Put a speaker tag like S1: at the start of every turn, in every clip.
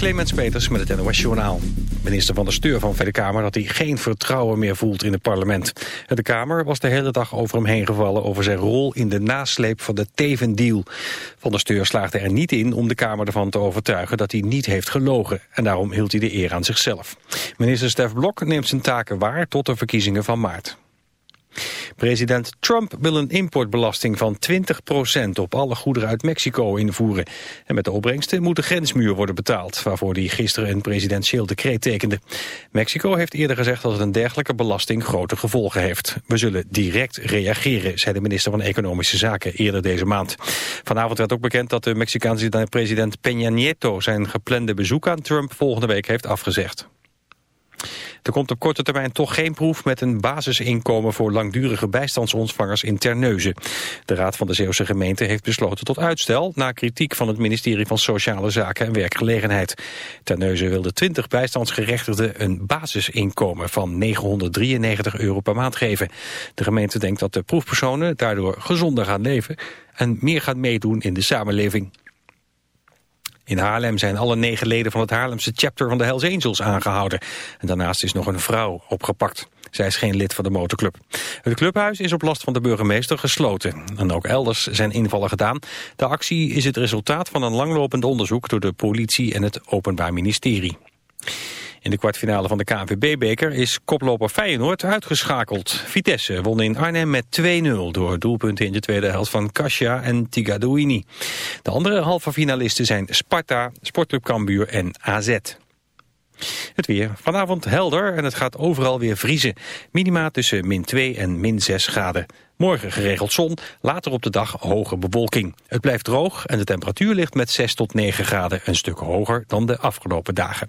S1: Clemens Peters met het NOS Journaal. Minister van de Steur van Tweede Kamer dat hij geen vertrouwen meer voelt in het parlement. De Kamer was de hele dag over hem heen gevallen over zijn rol in de nasleep van de Teven-deal. Van der Steur slaagde er niet in om de Kamer ervan te overtuigen dat hij niet heeft gelogen. En daarom hield hij de eer aan zichzelf. Minister Stef Blok neemt zijn taken waar tot de verkiezingen van maart. President Trump wil een importbelasting van 20% op alle goederen uit Mexico invoeren. En met de opbrengsten moet de grensmuur worden betaald, waarvoor hij gisteren een presidentieel decreet tekende. Mexico heeft eerder gezegd dat een dergelijke belasting grote gevolgen heeft. We zullen direct reageren, zei de minister van Economische Zaken eerder deze maand. Vanavond werd ook bekend dat de Mexicaanse president Peña Nieto zijn geplande bezoek aan Trump volgende week heeft afgezegd. Er komt op korte termijn toch geen proef met een basisinkomen voor langdurige bijstandsontvangers in Terneuzen. De Raad van de Zeeuwse gemeente heeft besloten tot uitstel na kritiek van het ministerie van Sociale Zaken en Werkgelegenheid. Terneuzen wilde 20 bijstandsgerechtigden een basisinkomen van 993 euro per maand geven. De gemeente denkt dat de proefpersonen daardoor gezonder gaan leven en meer gaan meedoen in de samenleving. In Haarlem zijn alle negen leden van het Haarlemse chapter van de Hells Angels aangehouden. En daarnaast is nog een vrouw opgepakt. Zij is geen lid van de motorclub. Het clubhuis is op last van de burgemeester gesloten. En ook elders zijn invallen gedaan. De actie is het resultaat van een langlopend onderzoek door de politie en het Openbaar Ministerie. In de kwartfinale van de KNVB-beker is koploper Feyenoord uitgeschakeld. Vitesse won in Arnhem met 2-0 door doelpunten in de tweede helft van Kasia en Tigadouini. De andere halve finalisten zijn Sparta, Sportclub Cambuur en AZ. Het weer. Vanavond helder en het gaat overal weer vriezen. Minima tussen min 2 en min 6 graden. Morgen geregeld zon, later op de dag hoge bewolking. Het blijft droog en de temperatuur ligt met 6 tot 9 graden een stuk hoger dan de afgelopen dagen.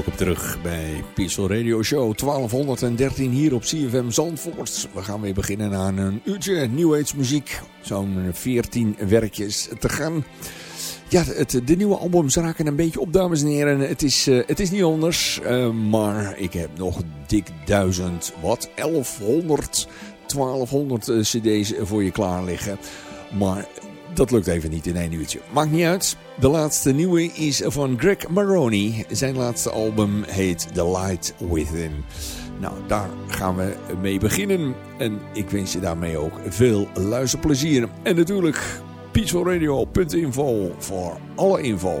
S2: Welkom terug bij Peaceful Radio Show 1213 hier op CFM Zandvoort. We gaan weer beginnen aan een uurtje New Age muziek. Zo'n 14 werkjes te gaan. Ja, het, de nieuwe albums raken een beetje op, dames en heren. Het is, uh, het is niet anders, uh, maar ik heb nog dik duizend, wat, 1100, 1200 uh, cd's voor je klaar liggen. Maar dat lukt even niet in één uurtje. Maakt niet uit. De laatste nieuwe is van Greg Maroney. Zijn laatste album heet The Light Within. Nou, daar gaan we mee beginnen. En ik wens je daarmee ook veel luisterplezier. En natuurlijk peacefulradio.info voor alle info.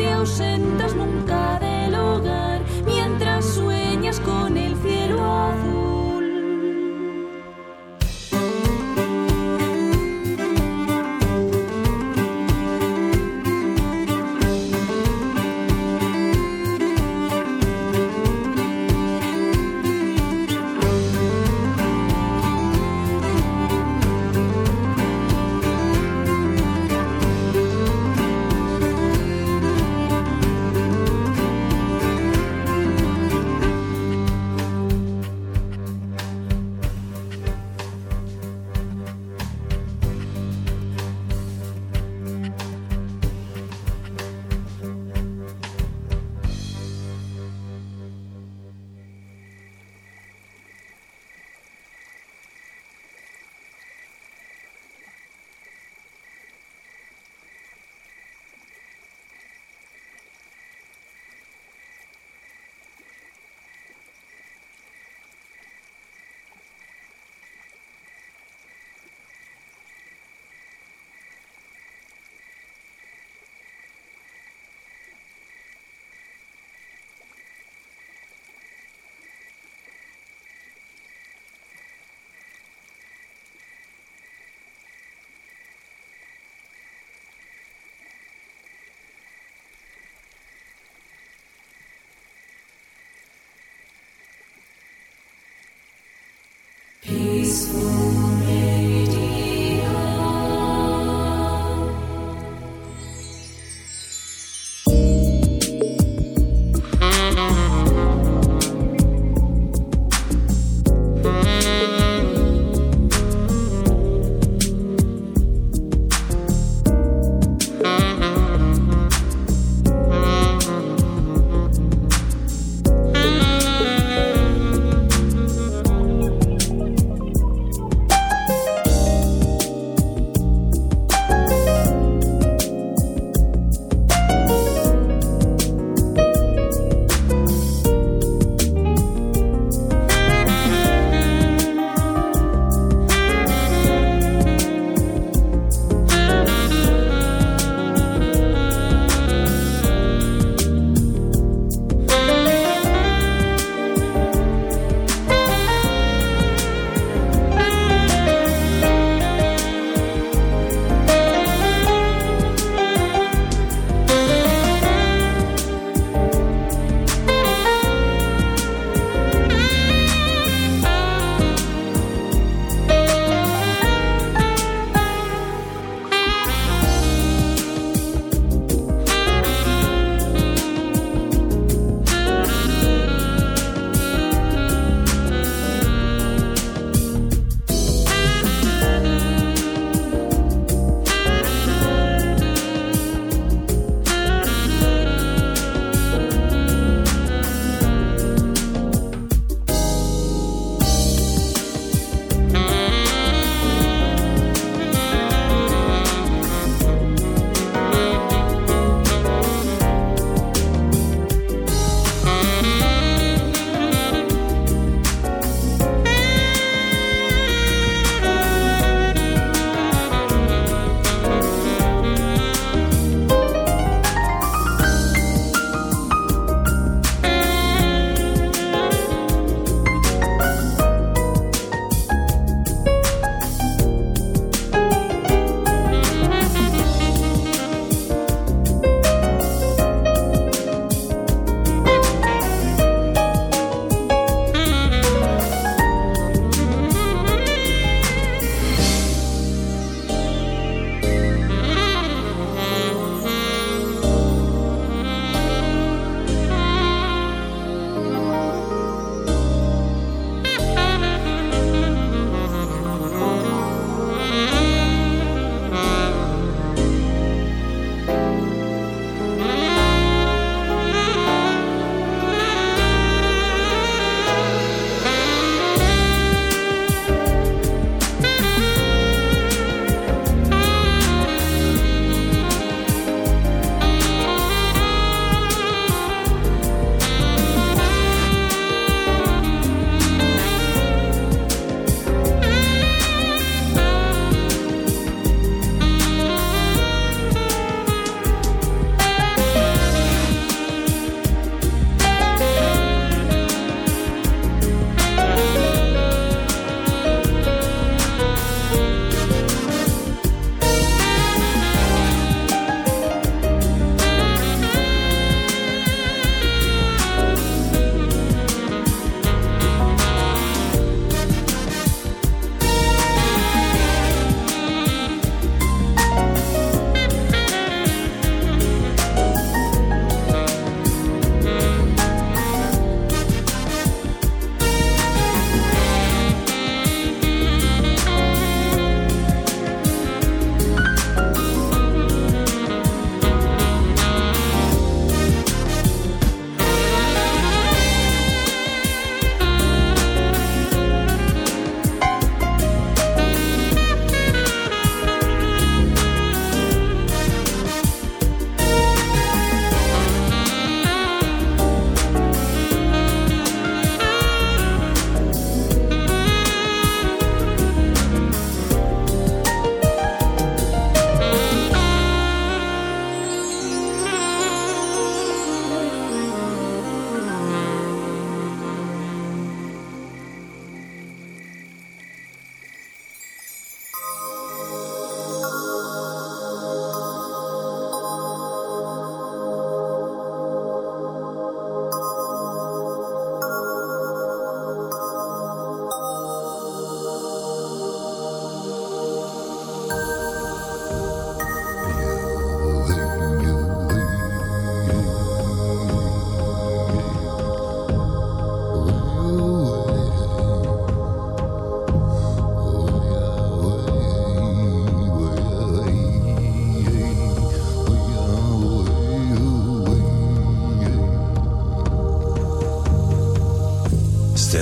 S3: te ausentas nunca. peaceful.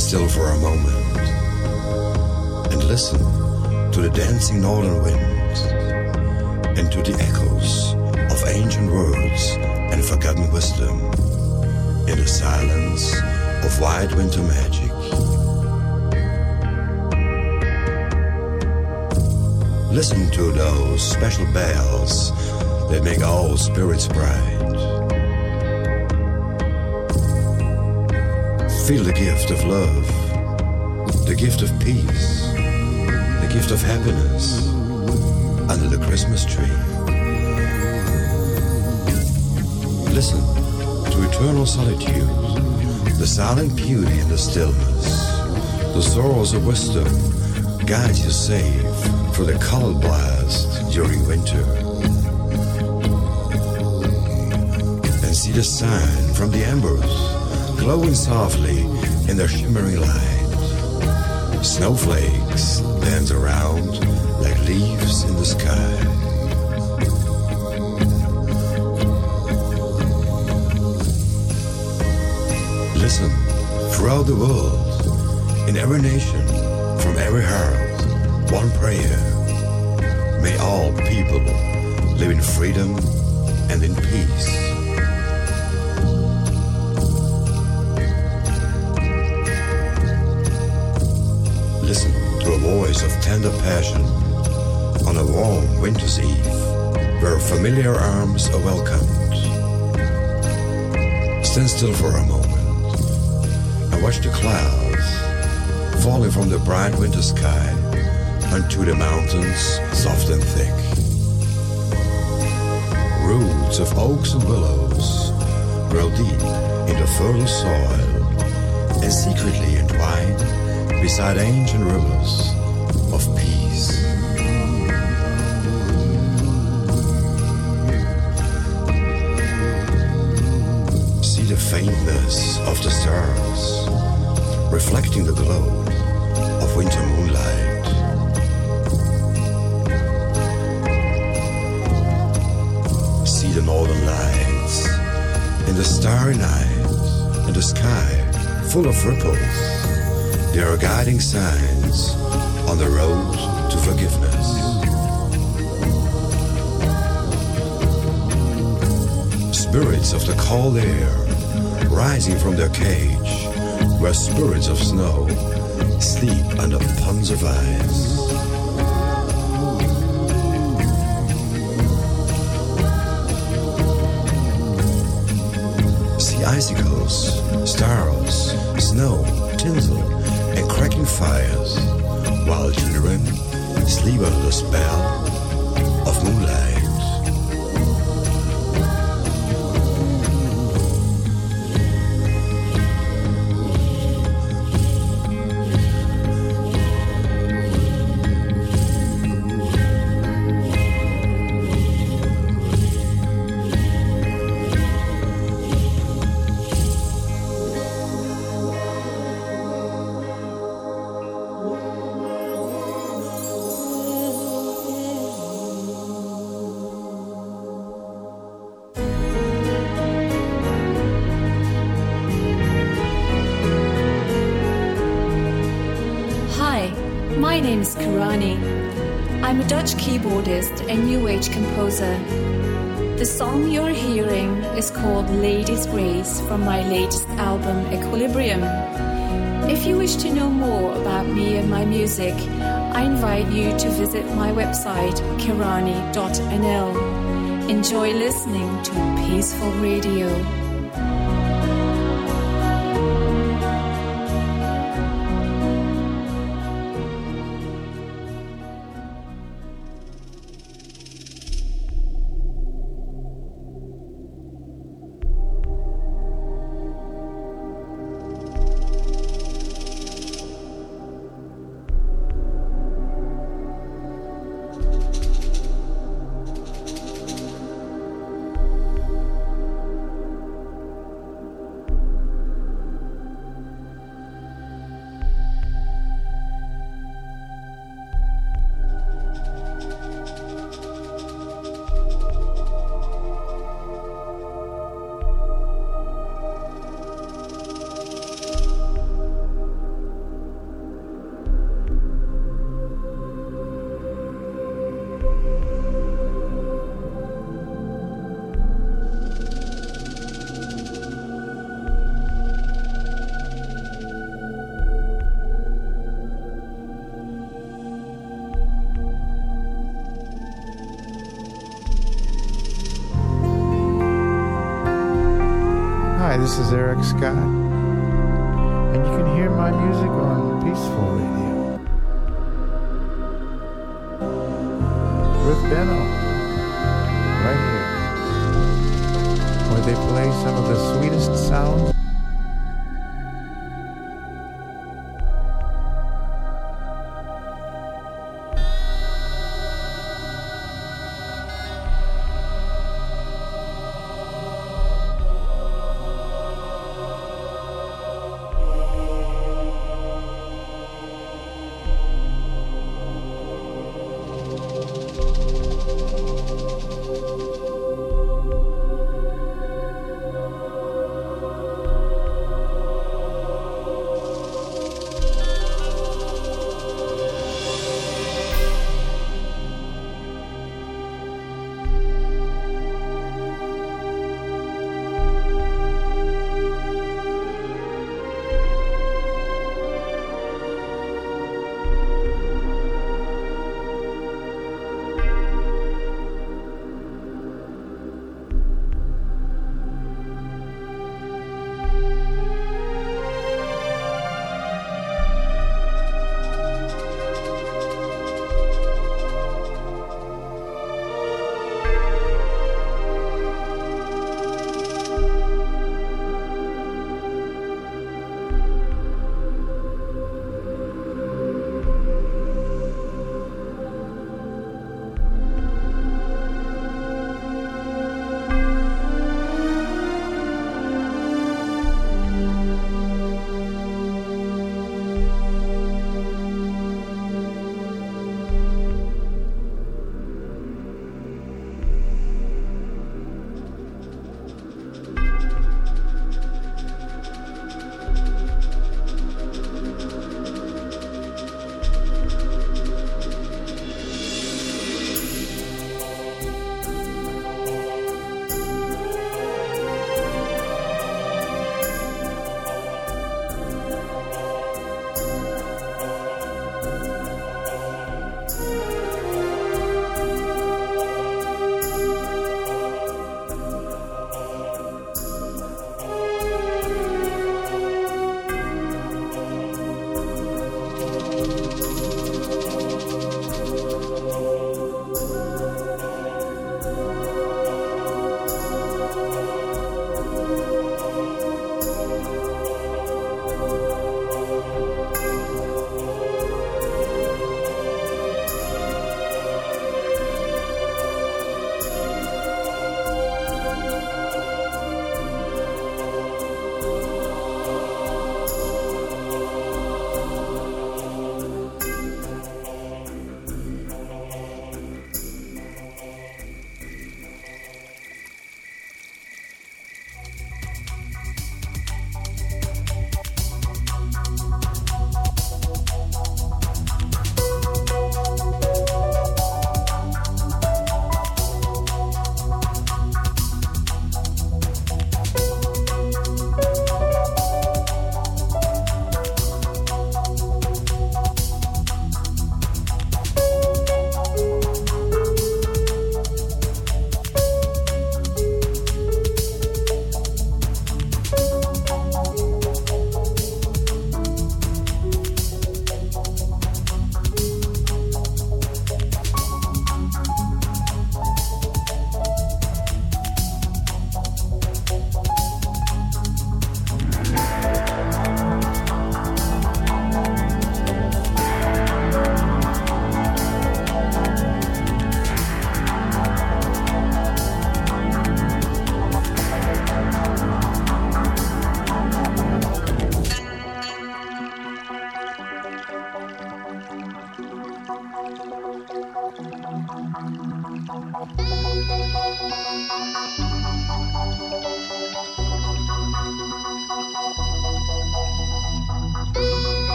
S4: Stand still for a moment and listen to the dancing northern wind and to the echoes of ancient words and forgotten wisdom in the silence of white winter magic. Listen to those special bells that make all spirits bright. Feel the gift of love, the gift of peace, the gift of happiness under the Christmas tree. Listen to eternal solitude, the silent beauty in the stillness, the sorrows of wisdom guide you safe through the cold blast during winter. And see the sign from the embers glowing softly in their shimmering light. Snowflakes dance around like leaves in the sky. Listen throughout the world, in every nation, from every heart, one prayer. May all people live in freedom and in peace. Voice of tender passion on a warm winter's eve where familiar arms are welcomed. Stand still for a moment and watch the clouds falling from the bright winter sky unto the mountains soft and thick. Roots of oaks and willows grow deep into fertile soil and secretly entwine beside ancient rivers the glow of winter moonlight. See the northern lights in the starry night and the sky full of ripples. They are guiding signs on the road to forgiveness. Spirits of the cold air rising from their cage, where spirits of snow sleep under ponds of ice. See icicles, stars, snow, tinsel, and cracking fires, while children sleep under the spell of moonlight.
S5: Music, I invite you to visit my website kirani.nl. Enjoy listening to Peaceful Radio.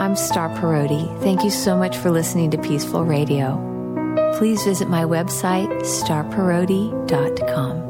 S5: I'm Star Parodi. Thank you so much for listening to Peaceful Radio. Please visit my website, starparodi.com.